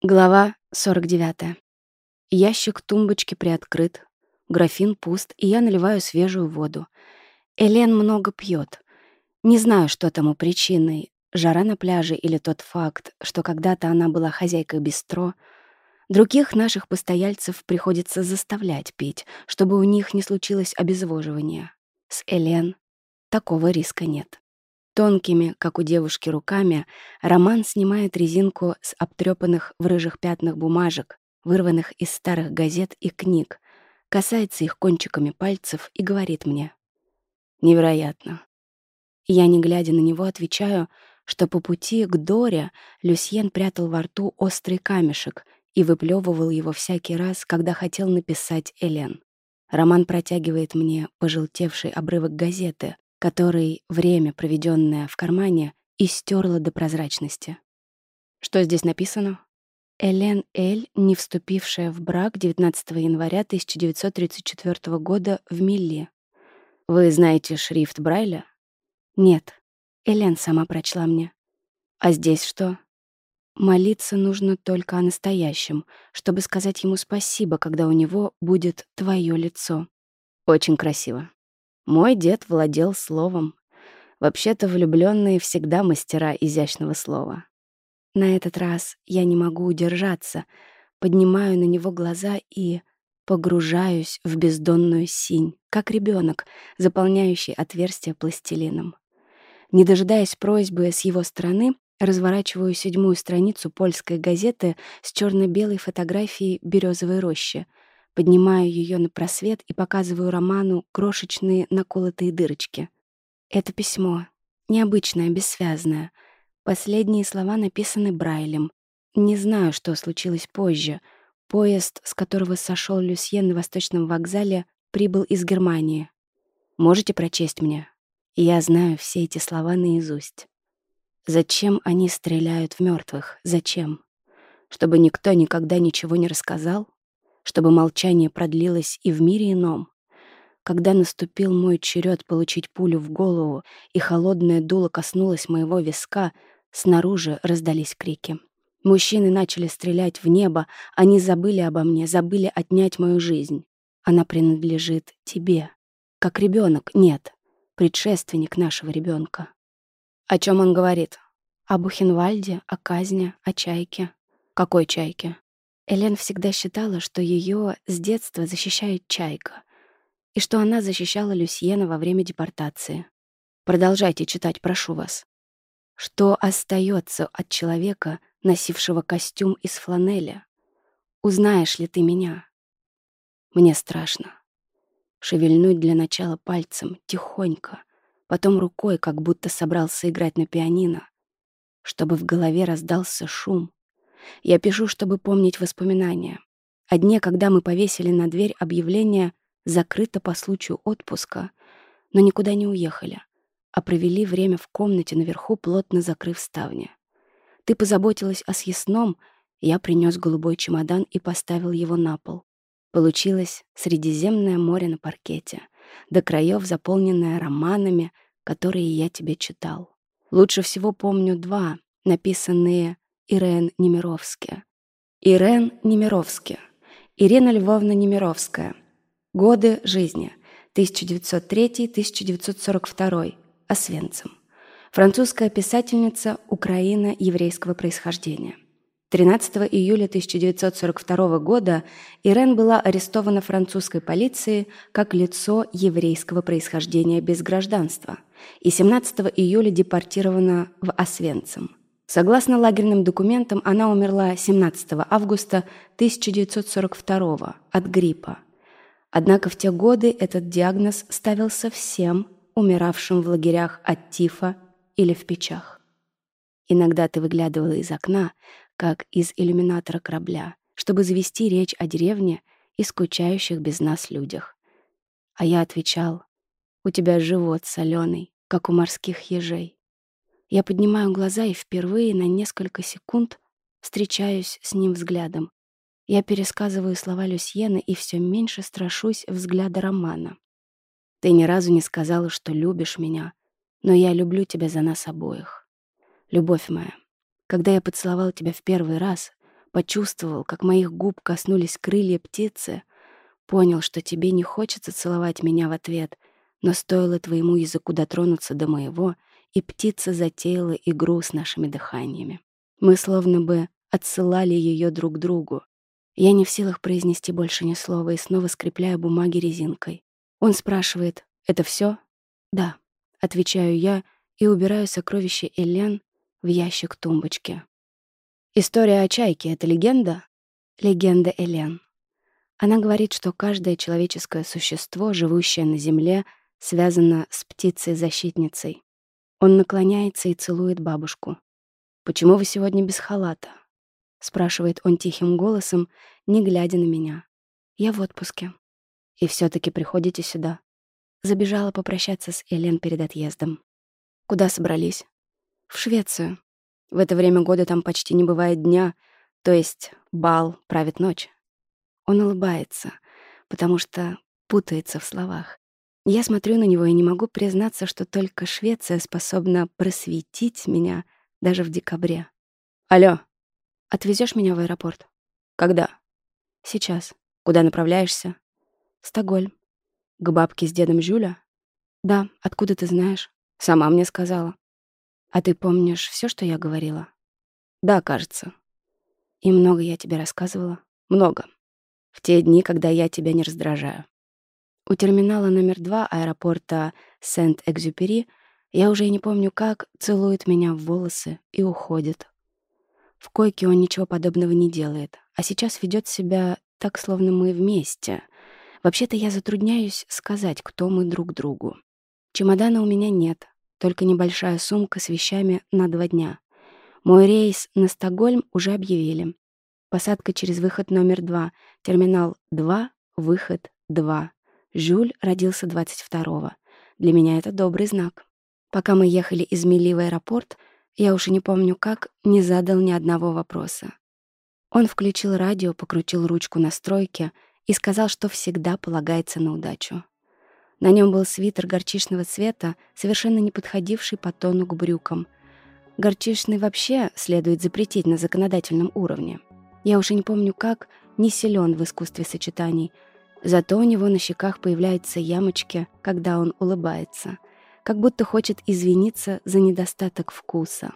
Глава 49. Ящик тумбочки приоткрыт, графин пуст, и я наливаю свежую воду. Элен много пьет. Не знаю, что тому причиной, жара на пляже или тот факт, что когда-то она была хозяйкой бистро. Других наших постояльцев приходится заставлять пить, чтобы у них не случилось обезвоживание. С Элен такого риска нет. Тонкими, как у девушки, руками Роман снимает резинку с обтрепанных в рыжих пятнах бумажек, вырванных из старых газет и книг, касается их кончиками пальцев и говорит мне. «Невероятно». Я, не глядя на него, отвечаю, что по пути к Доре Люсьен прятал во рту острый камешек и выплевывал его всякий раз, когда хотел написать Элен. Роман протягивает мне пожелтевший обрывок газеты, который время, проведенное в кармане, истерло до прозрачности. Что здесь написано? Элен Эль, не вступившая в брак 19 января 1934 года в Милли. Вы знаете шрифт Брайля? Нет. Элен сама прочла мне. А здесь что? Молиться нужно только о настоящем, чтобы сказать ему спасибо, когда у него будет твое лицо. Очень красиво. Мой дед владел словом. Вообще-то влюбленные всегда мастера изящного слова. На этот раз я не могу удержаться, поднимаю на него глаза и погружаюсь в бездонную синь, как ребенок, заполняющий отверстие пластилином. Не дожидаясь просьбы с его стороны, разворачиваю седьмую страницу польской газеты с черно-белой фотографией березовой рощи — Поднимаю ее на просвет и показываю Роману крошечные наколотые дырочки. Это письмо. Необычное, бессвязное. Последние слова написаны Брайлем. Не знаю, что случилось позже. Поезд, с которого сошел Люсьен на Восточном вокзале, прибыл из Германии. Можете прочесть мне? Я знаю все эти слова наизусть. Зачем они стреляют в мертвых? Зачем? Чтобы никто никогда ничего не рассказал? чтобы молчание продлилось и в мире ином. Когда наступил мой черед получить пулю в голову, и холодное дуло коснулось моего виска, снаружи раздались крики. Мужчины начали стрелять в небо, они забыли обо мне, забыли отнять мою жизнь. Она принадлежит тебе. Как ребенок, нет, предшественник нашего ребенка. О чем он говорит? О Бухенвальде, о казни, о чайке. Какой чайке? Элен всегда считала, что ее с детства защищает Чайка, и что она защищала Люсьена во время депортации. Продолжайте читать, прошу вас. Что остается от человека, носившего костюм из фланеля? Узнаешь ли ты меня? Мне страшно. Шевельнуть для начала пальцем, тихонько, потом рукой, как будто собрался играть на пианино, чтобы в голове раздался шум, я пишу, чтобы помнить воспоминания. О дне, когда мы повесили на дверь объявление «закрыто по случаю отпуска», но никуда не уехали, а провели время в комнате наверху, плотно закрыв ставни. Ты позаботилась о съестном, я принес голубой чемодан и поставил его на пол. Получилось Средиземное море на паркете, до краев заполненное романами, которые я тебе читал. Лучше всего помню два, написанные Ирен Немировски. Ирен Немировски. Ирина Львовна Немировская. Годы жизни. 1903-1942. Освенцим. Французская писательница Украина еврейского происхождения. 13 июля 1942 года Ирен была арестована французской полицией как лицо еврейского происхождения без гражданства и 17 июля депортирована в Освенцим – Согласно лагерным документам, она умерла 17 августа 1942 от гриппа. Однако в те годы этот диагноз ставился всем, умиравшим в лагерях от тифа или в печах. Иногда ты выглядывала из окна, как из иллюминатора корабля, чтобы завести речь о деревне и скучающих без нас людях. А я отвечал, «У тебя живот соленый, как у морских ежей». Я поднимаю глаза и впервые на несколько секунд встречаюсь с ним взглядом. Я пересказываю слова Люсьены и все меньше страшусь взгляда Романа. «Ты ни разу не сказала, что любишь меня, но я люблю тебя за нас обоих. Любовь моя, когда я поцеловал тебя в первый раз, почувствовал, как моих губ коснулись крылья птицы, понял, что тебе не хочется целовать меня в ответ, но стоило твоему языку дотронуться до моего — и птица затеяла игру с нашими дыханиями. Мы словно бы отсылали ее друг другу. Я не в силах произнести больше ни слова и снова скрепляю бумаги резинкой. Он спрашивает «Это все?» «Да», — отвечаю я и убираю сокровище Элен в ящик тумбочки. История о чайке — это легенда? Легенда Элен. Она говорит, что каждое человеческое существо, живущее на Земле, связано с птицей-защитницей. Он наклоняется и целует бабушку. «Почему вы сегодня без халата?» — спрашивает он тихим голосом, не глядя на меня. «Я в отпуске. И все таки приходите сюда». Забежала попрощаться с Элен перед отъездом. «Куда собрались?» «В Швецию. В это время года там почти не бывает дня, то есть бал правит ночь». Он улыбается, потому что путается в словах. Я смотрю на него и не могу признаться, что только Швеция способна просветить меня даже в декабре. «Алло, отвезешь меня в аэропорт?» «Когда?» «Сейчас. Куда направляешься?» «Стокгольм». «К бабке с дедом Жюля?» «Да, откуда ты знаешь?» «Сама мне сказала». «А ты помнишь все, что я говорила?» «Да, кажется». «И много я тебе рассказывала?» «Много. В те дни, когда я тебя не раздражаю». У терминала номер два аэропорта Сент-Экзюпери я уже и не помню как, целует меня в волосы и уходит. В койке он ничего подобного не делает, а сейчас ведет себя так, словно мы вместе. Вообще-то я затрудняюсь сказать, кто мы друг другу. Чемодана у меня нет, только небольшая сумка с вещами на два дня. Мой рейс на Стокгольм уже объявили. Посадка через выход номер два, терминал 2, выход 2. Жюль родился 22-го. Для меня это добрый знак. Пока мы ехали из Мили в аэропорт, я уж и не помню как, не задал ни одного вопроса. Он включил радио, покрутил ручку настройки и сказал, что всегда полагается на удачу. На нем был свитер горчичного цвета, совершенно не подходивший по тону к брюкам. Горчичный вообще следует запретить на законодательном уровне. Я уже не помню как, не силен в искусстве сочетаний — Зато у него на щеках появляются ямочки, когда он улыбается, как будто хочет извиниться за недостаток вкуса.